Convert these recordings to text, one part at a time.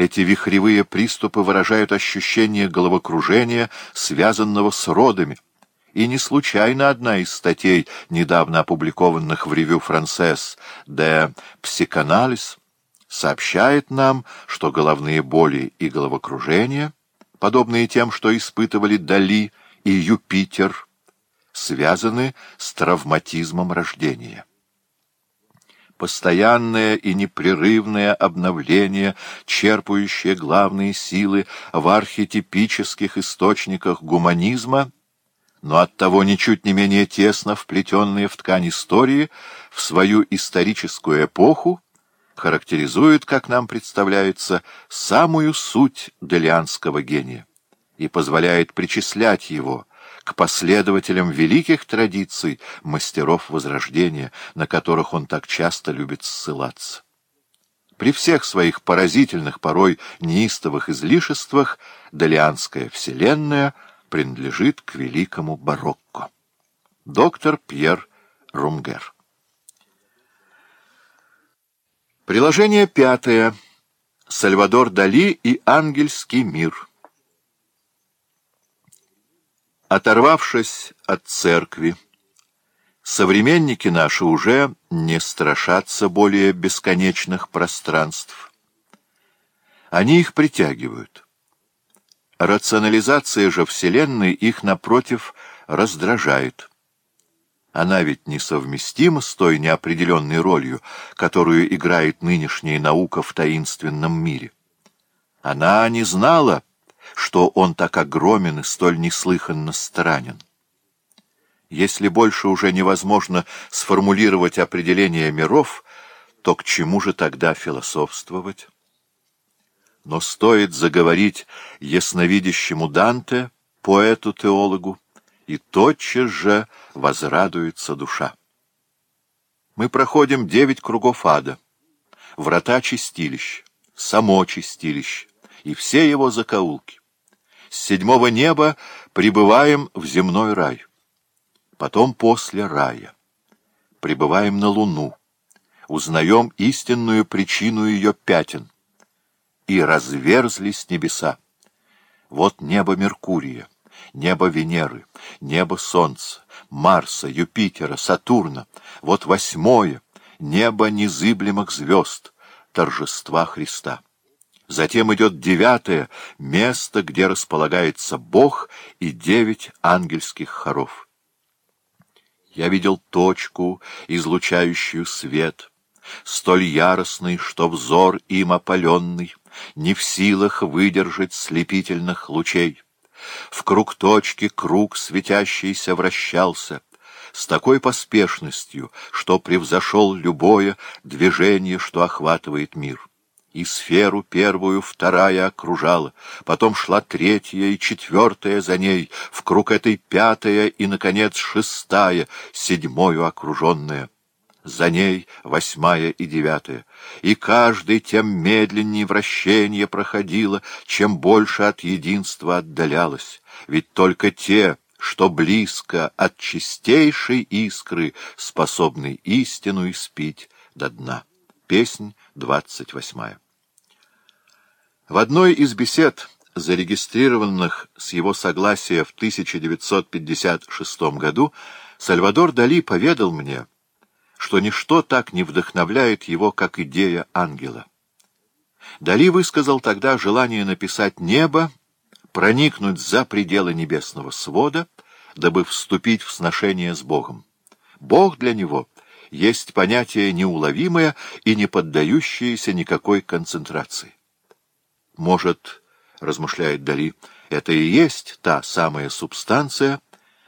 Эти вихревые приступы выражают ощущение головокружения, связанного с родами. И не случайно одна из статей, недавно опубликованных в ревю «Францесс» «De Psychanalysis», сообщает нам, что головные боли и головокружения, подобные тем, что испытывали Дали и Юпитер, связаны с травматизмом рождения постоянное и непрерывное обновление, черпающее главные силы в архетипических источниках гуманизма, но оттого ничуть не менее тесно вплетенные в ткань истории в свою историческую эпоху, характеризует, как нам представляется, самую суть делианского гения и позволяет причислять его – к последователям великих традиций мастеров Возрождения, на которых он так часто любит ссылаться. При всех своих поразительных, порой неистовых излишествах Далианская вселенная принадлежит к великому барокко. Доктор Пьер Румгер. Приложение пятое. Сальвадор Дали и ангельский мир. Оторвавшись от церкви, современники наши уже не страшатся более бесконечных пространств. Они их притягивают. Рационализация же Вселенной их, напротив, раздражает. Она ведь несовместима с той неопределенной ролью, которую играет нынешняя наука в таинственном мире. Она не знала, что он так огромен и столь неслыханно странен. Если больше уже невозможно сформулировать определение миров, то к чему же тогда философствовать? Но стоит заговорить ясновидящему Данте, поэту-теологу, и тотчас же возрадуется душа. Мы проходим девять кругов ада, врата чистилищ, само чистилище и все его закоулки. С седьмого неба прибываем в земной рай. Потом после рая. Прибываем на Луну. Узнаем истинную причину ее пятен. И разверзлись небеса. Вот небо Меркурия, небо Венеры, небо Солнца, Марса, Юпитера, Сатурна. Вот восьмое — небо незыблемых звезд, торжества Христа. Затем идет девятое — место, где располагается Бог и девять ангельских хоров. Я видел точку, излучающую свет, столь яростный, что взор им опаленный, не в силах выдержать слепительных лучей. В круг точки круг светящийся вращался — с такой поспешностью, что превзошел любое движение, что охватывает мир. И сферу первую вторая окружала, потом шла третья и четвертая за ней, в круг этой пятая и, наконец, шестая, седьмою окруженная. За ней восьмая и девятая. И каждый тем медленнее вращение проходило, чем больше от единства отдалялось. Ведь только те, что близко от чистейшей искры, способны истину испить до дна. Песнь 28. В одной из бесед, зарегистрированных с его согласия в 1956 году, Сальвадор Дали поведал мне, что ничто так не вдохновляет его, как идея ангела. Дали высказал тогда желание написать небо, проникнуть за пределы небесного свода, дабы вступить в сношение с Богом. Бог для него — есть понятие неуловимое и не поддающееся никакой концентрации. Может, размышляет Дали, это и есть та самая субстанция,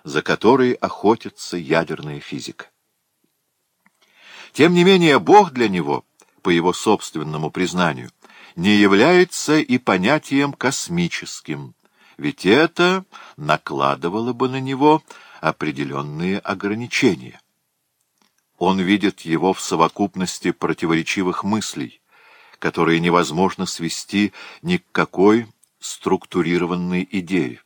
за которой охотится ядерная физика. Тем не менее, Бог для него, по его собственному признанию, не является и понятием космическим, ведь это накладывало бы на него определенные ограничения он видит его в совокупности противоречивых мыслей, которые невозможно свести ни к какой структурированной идее.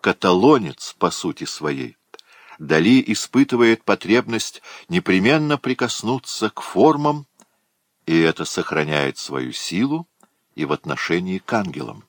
Каталонец по сути своей. Дали испытывает потребность непременно прикоснуться к формам, и это сохраняет свою силу и в отношении к ангелам.